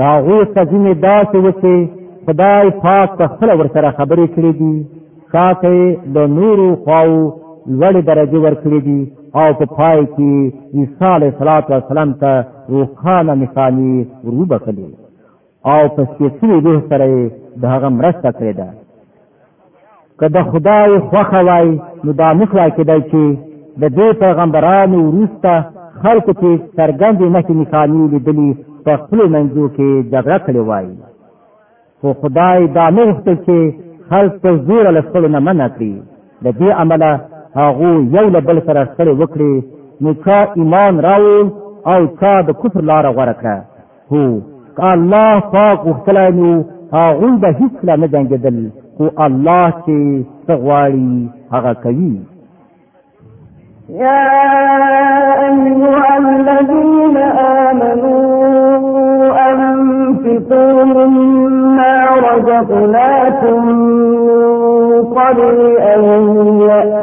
دا غو سزینه داسې وکي خدای پاک په خپل ورسره خبرې کړې دي شاته د نورو خواو لوړ درجه ورکړې دي او په پای کې عیسی علیه السلام ته روخانه مثالی روبه کړې او په سپېڅلي روح سره د هغه مرسته کړې ده که د خدای خوښه وای نو دا نشوای کېدای چې د دې پیغمبرانو وروسته خلکو چې څرګندې نښې نښانې لیدلي په خپلو منځو کې جګړه کړې وای خو خدای دا نه غوښتل چې خلک په زوره له خپلو نه منع کړي د دې امله هغو یو له بل سره شخړې وکړې نو چا ایمان راوړ او چا د کفر لاره غوره کړه هو که الله پاک غوښتلای نو هغوی به هیڅکله نه جنګېدل خو الله چې څه غواړي هغه کوي يا أيها الذين آمنوا أنفقوا مما رزقناكم من قبل أن يأتي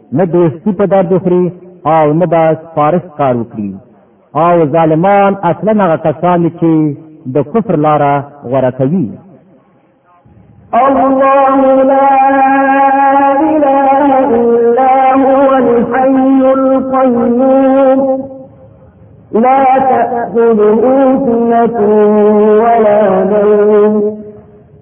نه دوستی په درد خوري او نه به فارس کار وکړي او ظالمان اصلا هغه کسان چې د کفر لاره غوره کوي الله لا اله الا هو الحي القيوم لا تأخذه سنة ولا نوم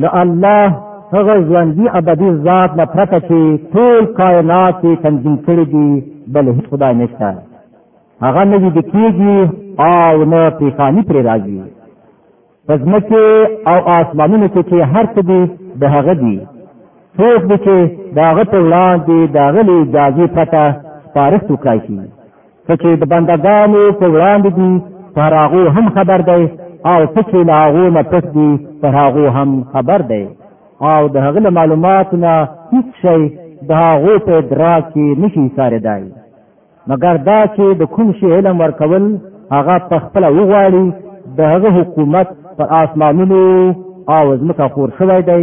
نو الله هغه ژوندي ابدي ذات نه پرته چې ټول کائنات یې تنظیم کړي دي بل هیڅ خدای نشته هغه نه ویده کېږي او نه پیښاني پرې راځي په ځمکې او آسمانونو کې چې هر څه دي د هغه دي څوک دي چې د هغه په وړاندې د هغه له اجازې پرته سپارښت وکړای شي څه چې د بندګانو په وړاندې دي پر هغو هم خبر دی او څه چې له هغو نه پټ دي پر هغو هم خبر دی او د هغه له معلوماتو نه هیڅ شی د هغو په ادراک کې نشي سارېدای مګر دا چې د کوم شي علم ورکول هغه په خپل وغواړي د هغه حکومت پر آسمانونو او ځمکه خور شوی دی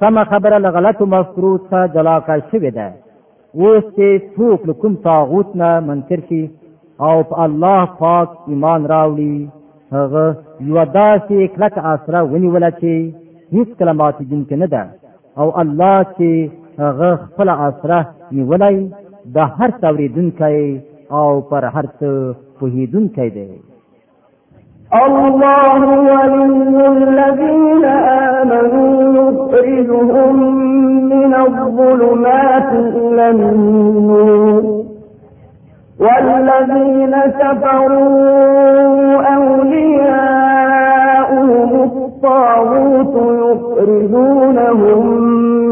سمه خبره له غلطو مفکورو څخه جلا کړای شوې ده اوس چې څوک له کوم طاغوت نه منکر شي او په الله پاک ایمان راوړي هغه یو داسې کلک آسره ونیول چې هیڅ کله ماتې جنکه نه ده او الله چې هغه خپل آسره نیولای د هر څوري دونکي او پر هر څه پوهیدونکي دی الله ولي الذين آمنوا يخرجهم من الظلمات إلى النور والذين كفروا أولياؤهم الطاغوت يخرجونهم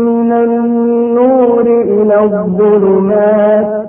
من النور إلى الظلمات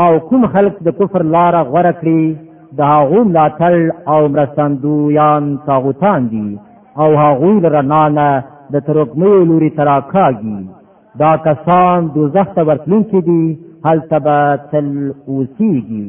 او کوم خلق د کفر لار غوړه کړی د هغه ملاتړ او مرستندویان طاغوتان دي او هغه لرنا نه د ترکمې لوري تراکاږي دا کسان دوزخ ته ورتلونکي دي هلته به تل اوسیږي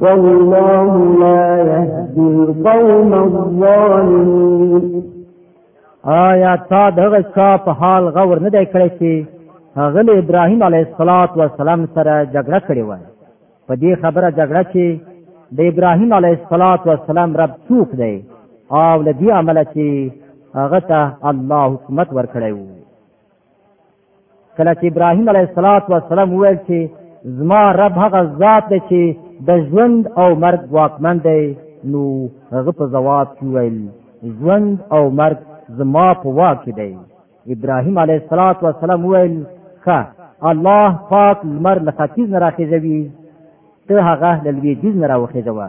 والله لا يهدي القوم الظالمين آیا تا دغه چا په حال غور نه دی کړی چې هغه له ابراهیم علیه السلام سره جګړه کړې و په دې خبره جګړه چې د ابراهیم علیه السلام رب څوک دی او له دې عمله چې هغه ته الله حکومت ورکړی وو کله چې ابراهیم علیه السلام وویل چې زما رب هغه ذات دی چې د ژوند او مرګ واکمن دی نو هغه په ځواب کې ویل ژوند او مرګ زما په واک کې دی ابراهیم علیه السلام وویل ښه الله پاک لمر له ختیځ نه راخېژوي ته هغه له لویدیځ نه راوخېژوه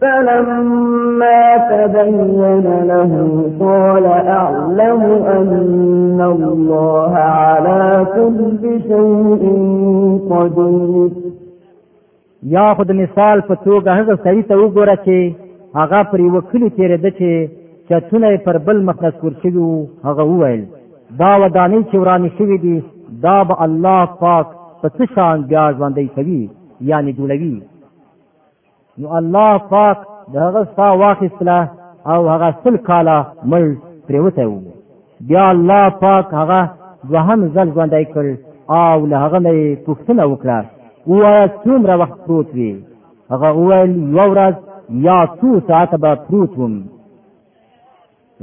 فلما تبين له قال أعلم أن الله على كل شيء قدير یا خود مثال په توګه هغه سړی ته وګوره چې هغه پر یو کلی تیر د چې چتونه پر بل مخ نسکور شوی هغه وویل دا ودانی چې ورانی شوی دی دا به الله پاک په څه شان بیا ژوندۍ کوي یعنی جوړوي نو الله پاک د هغه سا واخیستله او هغه سل کاله مړ پریوتی و بیا الله پاک هغه دوهم ځل ژوندی کړ او له هغه نه یې پوښتنه وکړه ووایه څومره وخت پروت وي هغه وویل یوه ورځ یا څو ساعته به پروت وم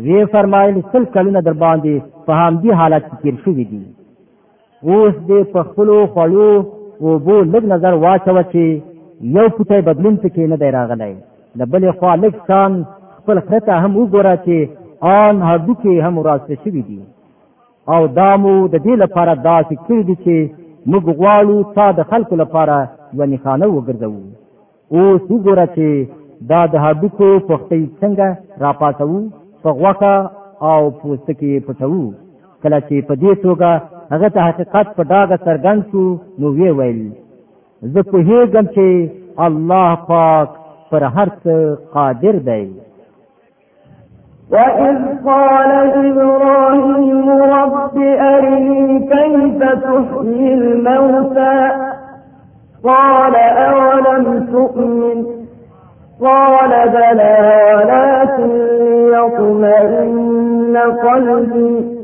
وی فرمایل سل کلونه در باندې په همدې حالت کې تیر شوې دي اوس دې په خپل خړو او بو لګ نظر واچو چې یو پټه بدلون پکې نه دی راغلی د بلې خوا لګ شان خپل خرته هم وګوره چې آن هډو کې هم راځي شوې دي او دامو د دې لپاره داسې کړی دي چې موږ غواړو تا د خلکو لپاره یو نښانه وګرځوو اوس وګوره چې دا د هډوکو پختې څنګه راپاسوو په غوښه او پوستکي پټوو کله چې په دې توګه هغه ته حقیقت په ډاګه څرګند شو نو وی ویل زه په هیګم چې الله پاک پر هر څه قادر دی وَإِذْ قَالَ إِبْرَاهِيمُ رَبِّ أَرِنِي كَيْفَ تُحْيِي الْمَوْتَى قَالَ أَوَلَمْ تُؤْمِنْ قال بلى ولكن يطمئن قلبي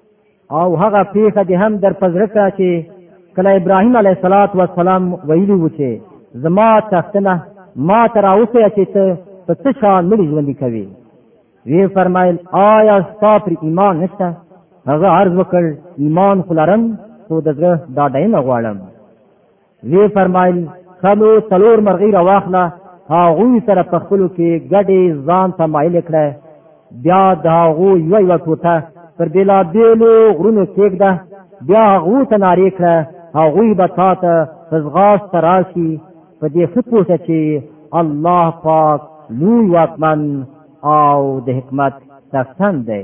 او هغه پیښه دې هم در پزړه کړه چې کله ابراهیم علیه الصلاۃ والسلام ویلی و چې زما تختنه ما تر اوسه چې ته په څه شان مړي ژوند کوي وی فرمایل آیا ستا پر ایمان نشته هغه عرض وکړ ایمان خلرم خو دغه دا ډاینه غواړم وی فرمایل خنو څلور مرغی راواخله هغوی سره په خپل کې ګډي ځان ته مایل کړه بیا د هغو یو یو ټوټه پر بلا بیلو غرونو کېږده بیا هغو ته ناری کړه هغوی به تا ته فزغاس تراشي په دې خپوسه چې الله پاک لوی واکمن او د حکمت څښتن دی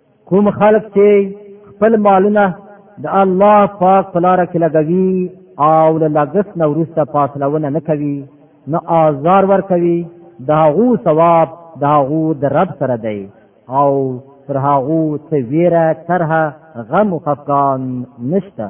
کوم خلک چې خپل مالونه د الله پاک په لار کې لګوي او له لګښت نه وروسته پاسلونه نه کوي نو آزار ور کوي دا غو ثواب دا غو د رب سره دی او پر هغه څه ویره طرح غم او خفقان نشته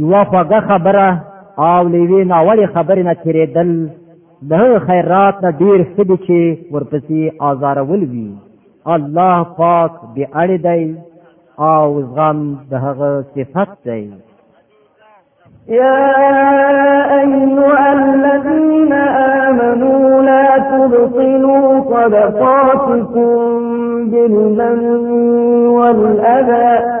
یوه خوږه خبره او له یوې ناوړې خبرې نه تېرېدل د هغه خیرات نه ډېر ښه دي چې ورپسې ازارول وي الله پاک بې اړې دی او زغم د هغه صفت دی يا أيها الذين آمنوا لا تبطلوا صدقاتكم بالمن والأذى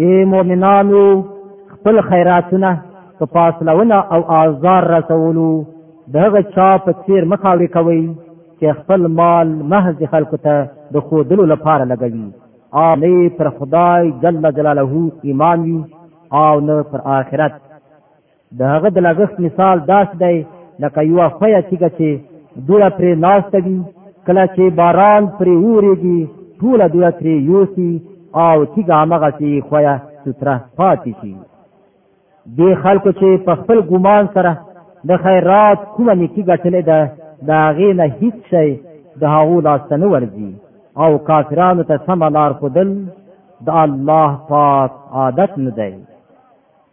اے مؤمنانو خپل خیراتونه په پاسلونه او آزار رسولو دغه چا په څیر مخاوري کوي چې خپل مال محض خلکو ته د خودلو لپاره لګوي او نه پر خدای جل جلاله ایمان وي او نه پر آخرت د هغه د لګښت مثال داس دی لکه یو خویا تیګه چې دوړه پرې ناشته وي کله چې باران پرې وریږي ټوله دوړه ترې یوسي او تیګه هغه چې خویا ستره پاتې شي دې خلکو چې په خپل ګمان سره د خیرات کومه نیکی ګټلې ده د هغې نه هیڅ شی د هغو لاسته نه ورځي او کافرانو ته سمه لار ښودل د الله پاک عادت نه دی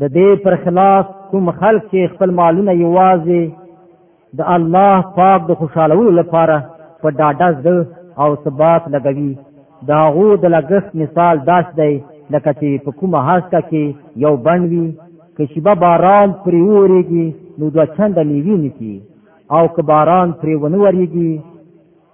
د دې پر خلاف کوم خلک چې خپل مالونه یوازې د الله پاک د خوشالولو لپاره په ډاډه زړه او ثبات لګوي د هغو د لګښت مثال داس دی لکه چې په کومه هسته کې یو بڼ وي که شیبه باران پرې وورېږي نو دوه چنده میوې نیسي او که باران پرې ونه ورېږي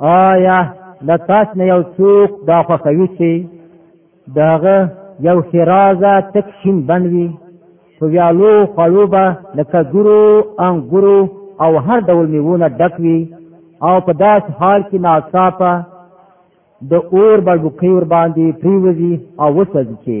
آیا د تاسو نه یو څوک دا خوښوي چې دغه یو خرازه تک شین بنوي په ویالو خوړو به لکه ګورو انګورو او هر ډول میوونه ډک وي او په داس حال کې ناڅاپه د اور بړبوکۍ ور باندې پریوزي او وسځي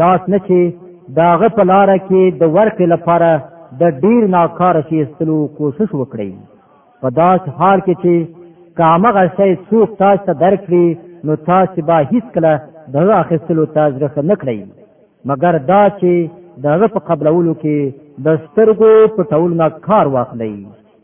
داس نه چې داغه په لار کې د ورکې لپاره د ډیر ناکار شي استلو کوشش وکړي په داس حال کې چې کامغه شي څوک تاسو ته درکړي نو تاسو به هیڅ کله دغه اخیستلو تاجرخ نه کړئ مګر دا چې دغه په قبلولو کې د سترګو په ټولنه کار واخلئ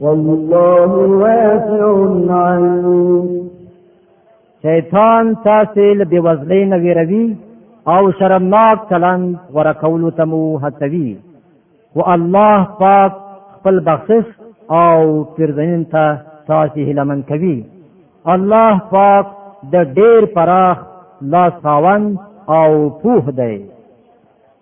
والله واسع عليم شیطان تاسو له بوزلې نه ویروي او شرمناک چلند ورکولو ته مو هڅوي خو الله پاک خپل بخشش او پیرزنین ته تاسو هیلمن کوي الله پاک د ډیر پراخ لاس خاوند او پوه دی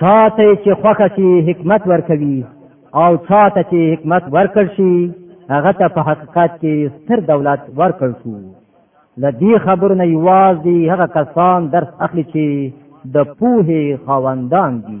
چاته چې خوخه شي حکمت ورکوي او چاته چې حکمت ورکړ شي هغه ته په حقیقت کې ستر دولت ورکړ شو لدی خبر نه یوازې هغه کسان درس اخلي چې د پوهې خاوندان دي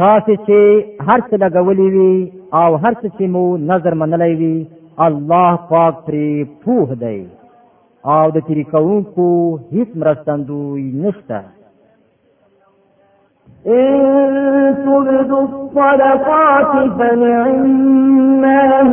تاسو چې هر څه لګولې وي او هر څه چې مو نظر منلې وي الله پاک پرې پوه دی او د تیری کوونکو هیڅ مرستندوی نشته إن تبدوا الصدقات فنعماه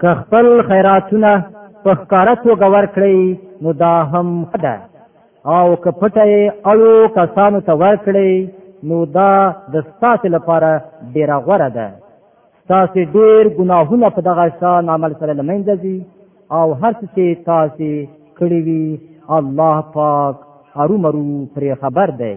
که خپل خیراتونه په ښکاره توګه ورکړئ نو دا هم ښه ده او که پټه یې اړو کسانو ته ورکړئ نو دا د ستاسې لپاره ډېره غوره ده ستاسې ډېر ګناهونه په دغه شان عمل سره له منځه ځي او هر څه چې تاسې کړي وي الله پاک هرومرو پرې خبر دی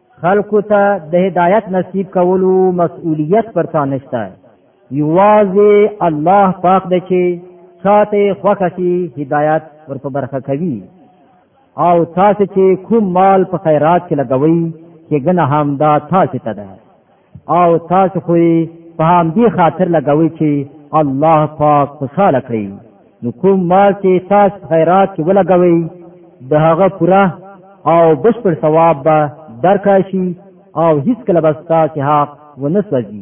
خلکو ته د هدایت نصیب کولو مسؤلیت پر تا نشته یوازې الله پاک دی چې چاته خوښه شي هدایت ور په برخه کوي او تاسو چې کوم مال په خیرات کې لګوي چې ګنه هم دا تاسو ته ده او تاسو خو په هم دې خاطر لګوي چې الله پاک خوشاله کړي نو کوم مال چې تاسو خیرات کې ولګوي د هغه پوره او بشپړ ثواب به درکړی شي او هیڅ کله به ستاسو حق ونه سوځي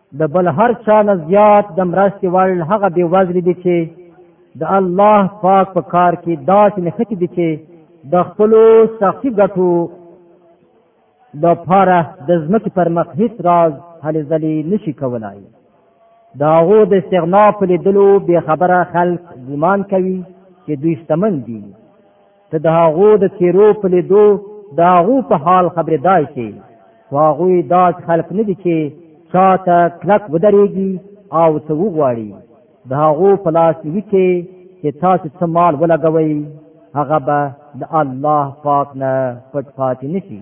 د بل هر چا نه زیات د مرستې وړ هغه بې وزلې دي چې د الله پاک په کار کې داسې نښتې دي چې د خپلو شخصي ګټو لپاره د ځمکې پر مخ هیڅ راز هلې ځلې نشي کولای د هغو د استغنا په لیدلو بې خبره خلک ګمان کوي چې دوی شتمن دي ته د هغو د تیرو په لیدو د هغو په حال خبرېدای شي خو هغوی داسې خلک نه دي چې چا ته کلک ودرېږي او څه وغواړي د هغو په لاس وکړي چې تاسو څه مال ولګوي هغه به د الله پاک نه پټ پاتې نشي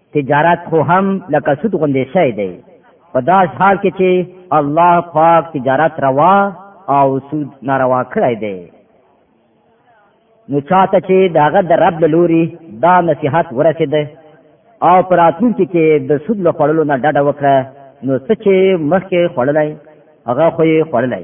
تجارت خو هم لکه سود غوندې شی دی په داس حال کې چې الله پاک تجارت روا او سود ناروا کړی دی نو چاته چې داغه د رب لوري دا نصيحت ورسېده او پراتونکو کې د سود له خړلو نه ډډه وکړه نو څه چې مخکې خړلای هغه خو یې خړلای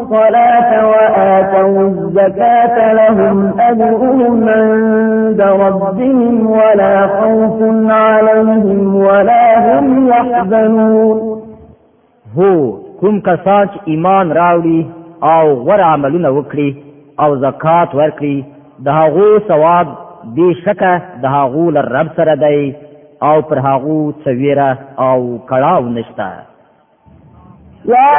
الصلاة وآتوا الزكاة لهم أجرهم عند ربهم ولا خوف عليهم ولا هم يحزنون هو کوم کسان چې ایمان راوړي او غوره عملونه وکړي او زکات ورکړي د هغو ثواب بې شکه د هغو له رب سره دی او پر هغو څه ویره او کړاو نشته يا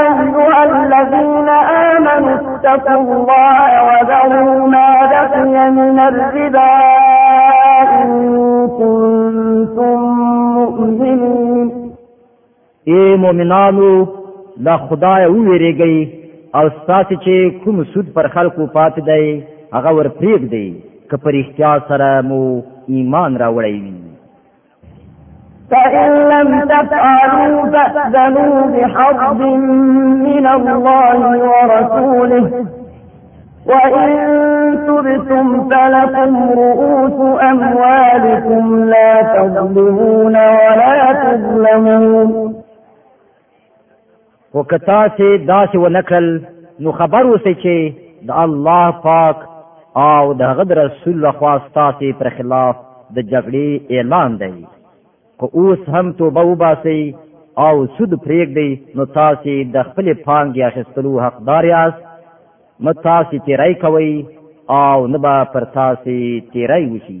أيها الذين آمنوا اتقوا الله وذروا ما بقي من الربا إن كنتم مؤمنين اے مؤمنانو لا خدای ویریږي او ستاسو چې کوم سود پر خلکو پات دی هغه ور پریږدي که پر اختیار سره مو ایمان راوړی وي فإن لم تفعلوا فأذنوا بحرب من الله ورسوله وإن تبتم فلكم رؤوس أموالكم لا تظلمون ولا تظلمون خو که تاسو داسې ونه کړل نو خبر اوسئ چې د الله پاک او د هغه رسول له خوا ستاسو پر خلاف د جګړې اعلان دی خو اوس هم توبه وباسئ او سود پرېږدئ نو تاسو د خپل پانګې اخیستلو حقدار یاست نو تاسو تیرای کوئ او نه به پر تاسو تیرای وشي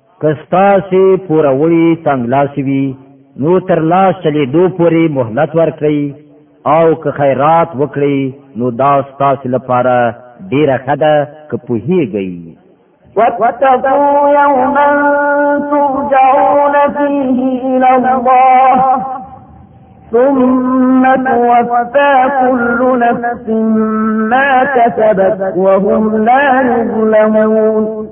کستا سي پوروړي تنگ لاسي وي نو تر لاس چلی دو پوری مهلت ورکړي او که خیرات وکړي نو دا ستاسو لپاره ډیره خده که پوهیږي واتقوا يوما ترجعون فيه إلى الله ثم توفى كل نفس ما كسبت وهم لا يظلمون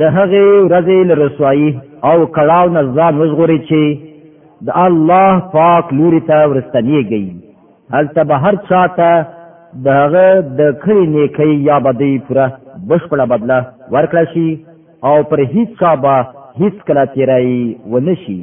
د هغې ورځې له رسوایی او کړاو نه ځان وژغوري چې د الله پاک لوري ته ورستنیږي هلته به هر چا ته د هغه د کړي نیکۍ یا بدۍ پوره بشپړه بدله ورکړه شي او پر هیڅ چا به هیڅ کله تیرای ونشي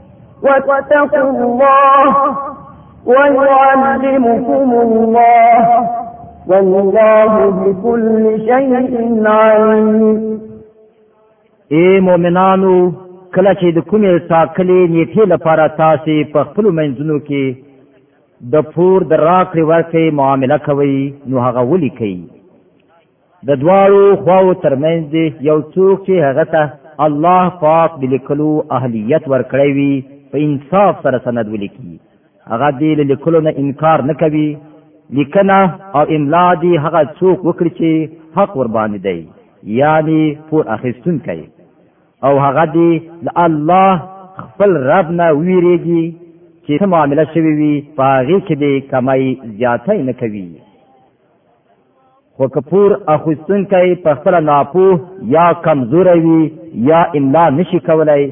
واتقوا الله ويعلمكم الله والله بكل شيء عليم اے مؤمنانو کله چې د کومې ټاکلې نیټې لپاره تاسو په خپل منځونو کې د پور د راکړې ورکړې معامله کوي نو هغه ولي کوي د دواړو خواو ترمنځ دی یو څوک چې هغه ته الله پاک د لیکلو اهلیت ورکړی وي په انصاف سره سند ولیکي هغه دې له لیکلو نه انکار نه کوي لیکنه او املا دې هغه څوک وکړي چې حق ور باندې دی یعنی پور اخیستون کوي او هغه دې له الله خپل رب نه ویریږي چې څه معامله شوي وي په هغې کې دې کمای زیاتی نه کوي خو که پور اخیستونکی په خپله ناپوه یا کمزوری وي یا املا نشي کولی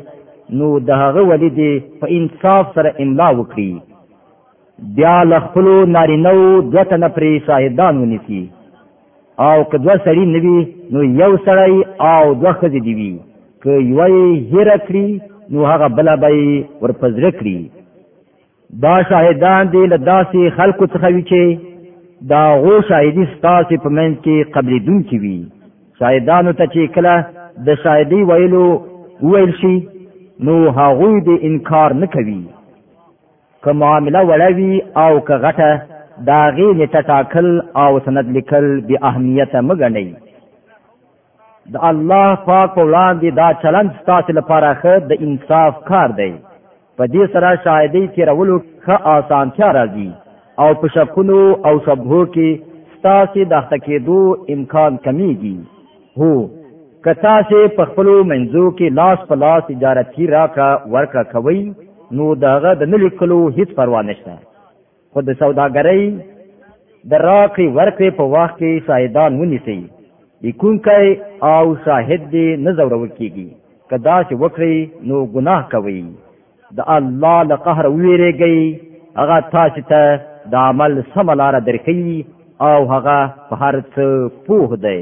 نو د هغه ولي دې په انصاف سره املا وکړي بیا له خپلو نارینهو دوه تنه پرې شاهدان ونیسي او که دوه سړي نه وي نو یو سړی او دوه ښځې دي وي که یوه یې هیره کړي نو هغه بله به یې ورپه زړه کړي دا شاهدان دی له داسې خلکو څخه وی چې دا غو شاهدی ستاسو په منځ کې قبلې دن کې وی شاهدانو ته چې کله د شاهدی ویلو ویل شي نو هغه دې انکار نه کوي که معامله وړوي او که غټه دا غي نتاکل او سند لیکل به اهمیت مګنئ د الله پاک په وړاندې دا چلند ستاسو لپاره ښه د انصاف کار دی په دې سره شاهدۍ تیرولو ښه آسانتیا راځي او په شکونو او شبهو کې ستاسو د اخته کېدو امکان کمیږي هو که تاسو په خپل منځو کې لاس په لاس تجارتي راکړه ورکړه کوئ نو دغه د نلیکلو هیڅ پروا نشته خو د سوداګرۍ د راکړې ورکړې په وخت کې شاهدان ونیسي لیکونکی او شاهد دې نه ځورول کېږي که داسې وکړئ نو ګناه کوئ د الله له قهر ویریږئ هغه تاسو ته د عمل سمه لار درکوي او هغه په هر څه پوه دی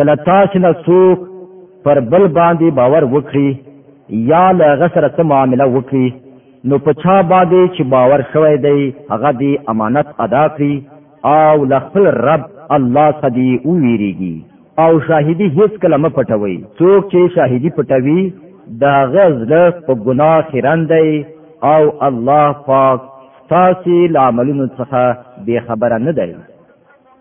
کله تاسو نه څوک پر بل باندې باور وکړي یا له هغه سره څه معامله وکړي نو په چا باندې چې باور شوی دی هغه دی امانت ادا کړي او له خپل رب الله څخه دی وویریږي او شاهدی هیڅ کله م پټوي څوک چې شاهدی پټوي دا غزله په ګناه خیرن دی او الله پاک تاسو له عملونو څخه بے خبره نه دی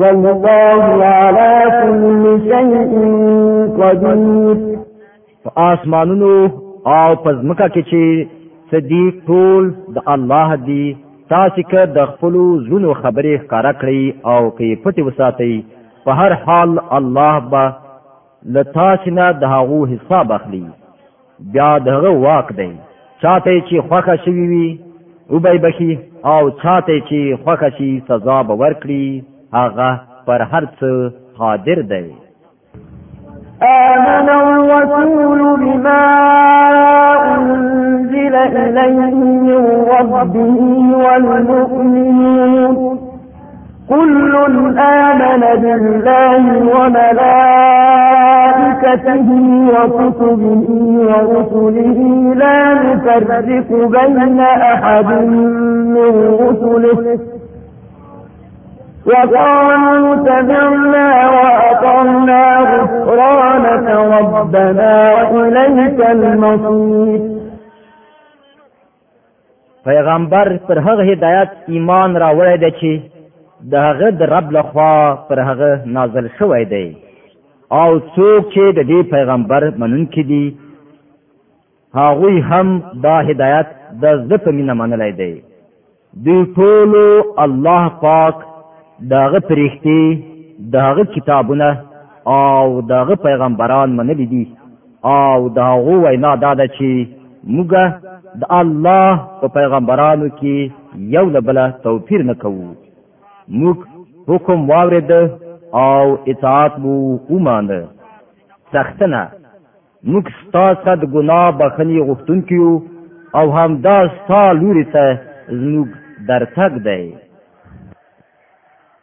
والله على كل شيء قدير آسمانونو او پزمکا کې چې صدیق ټول د الله دی تاسو که د خپل زونو خبرې ښکارا کړی او کې پټي وساتئ په هر حال الله با لتاسنا د هغه حساب اخلي بیا دغه واک دی چاته چې خوخه شوی وي او به بخي او چاته چې خوخه شي سزا به ورکړي هغه پر هر څه قادر دی آمن الرسول بما أنزل إليه من ربه والمؤمنون كل آمن بالله وملائكته ملائكته وكتبه ورسله لا نفرق بين أحد من رسله وقالوا سمعنا وأطعنا غفرانك ربنا وإليك المصير پیغمبر پر هغه هدایت ایمان راوړی دی چې د هغه د رب لخوا پر هغه نازل شوی دی او څوک چې د دې پیغمبر منونکي دي هغوی هم دا هدایت د زړه په مینه منلی دی دوی ټولو الله پاک د هغه پرښتې د هغه کتابونه او د هغه پیغمبران منلی دي او دا غو وینا دا ده چې موږ د الله په پیغمبرانو کې یو له بل توپیر نه کوو موږ حکم واورید او اطاعت وو وماند سختنه موږ ستاسو د ګناه بخنی غوښتونکو یو او هم دا ستا لوري ته زموږ درتګ دی